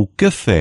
o café.